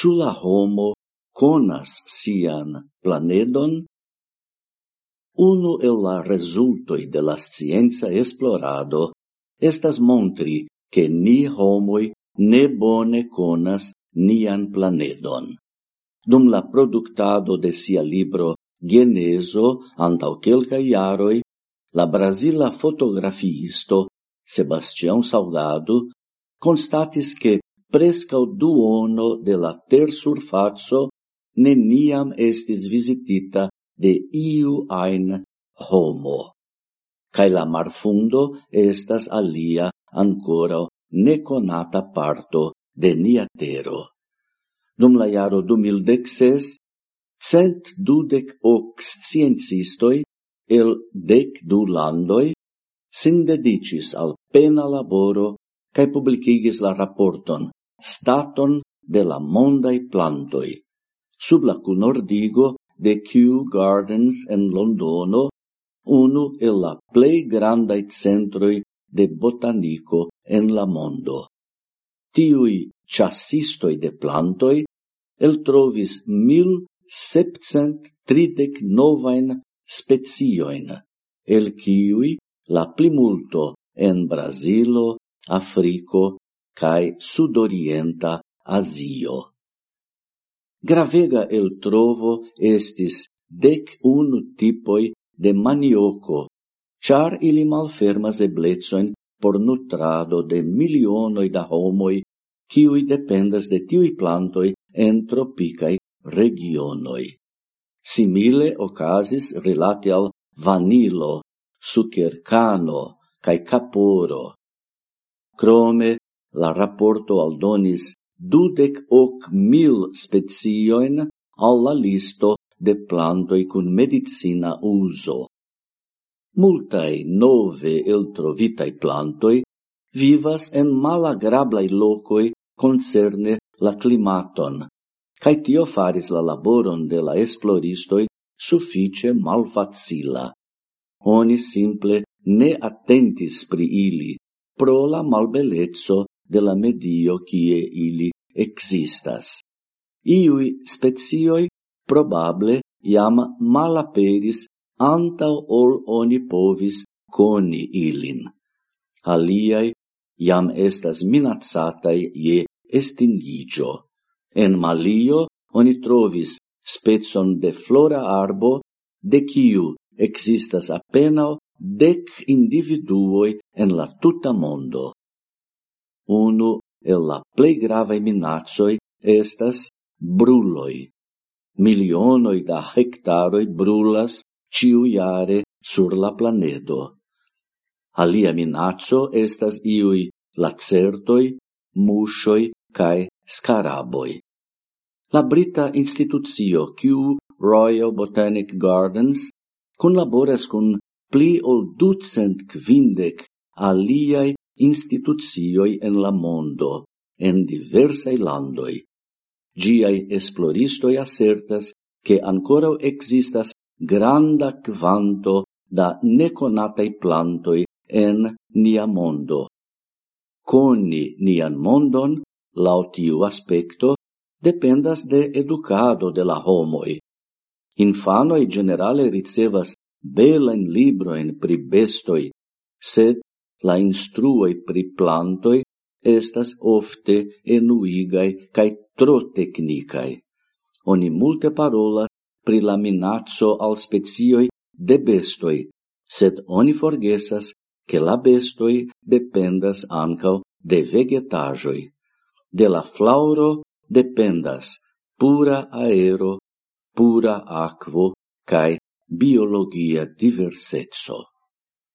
Ĉu la homo conas sian planedon? Uno el la resultoi de la scienza esplorado estas montri che ni homoi ne bone conas nian planedon. Dum la productado de sia libro Geneso antau quelca iaroi, la Brasila fotografiisto Sebastião Salgado constatis che prescau duono de la ter surfazzo neniam estis visitita de iu ein homo. Cai la marfundo estas alia ancora neconata parto de nia tero. Dum la iaro 2016, cent dudec ox sciencistoi el dec du landoi sin dedicis al pena laboro cae publicigis la raporton staton de la mondai plantoi, sub la cunordigo de Kew Gardens en Londono, unu el la plei grandai centroi de botanico en la mondo. Tiui chassistoi de plantoi el trovis mil septcent tridec novain specioin, el kiui la plimulto en Brasilo, Africo cae sudorienta Asio. Gravega el trovo estis dec unu tipoi de manioco, char ili malfermas eblezoin por nutrado de milionoi da homoi, ciui dependas de tiui plantoi en tropicai regionoi. Simile ocasis relate al vanilo, sucercano, cae caporo. Crome la raporto aldonis dudec hoc mil spezioin alla listo de plantoi cun medicina uso. Multae nove el trovitai plantoi vivas en malagrablai locoi concerne la climaton, cae tio faris la laboron de la esploristoi suffice malfacila. Oni simple ne attentis pri ili, pro la malbelezzo de la medio kie ili existas. Iui spezioi probable iam malaperis antau ol oni povis coni ilin. Aliai iam estas minazzatai je estingigio. En Malio oni trovis spezon de flora arbo, de kiu existas apenao dec individuoi en la tuta mondo. Unu el la plei gravae minacoi estas bruloi. Milionoi da hectaroi brulas ciu iare sur la planedo. Alia minaco estas iui lacertoi, mushoi cae scaraboi. La brita institucio Kew Royal Botanic Gardens collaboras con pli ol ducent quindec aliai institucioi en la mondo, en diversai landoi. Giai esploristoi assertas che ancora existas granda quanto da neconatai plantoi en nia mondo. Coni nian mondon, lautiu aspecto, dependas de educado de la homoi. Infanoi generale ricevas belen libroen pri bestoi, sed la instruoi pri plantoi estas ofte enuigai cae tro tecnicae. Oni multe parola pri la minaccio al specioi de bestoi, sed oni forgesas che la bestoi dependas ancao de vegetajoi. De la flauro dependas pura aero, pura aquo, cae biologia diversetso.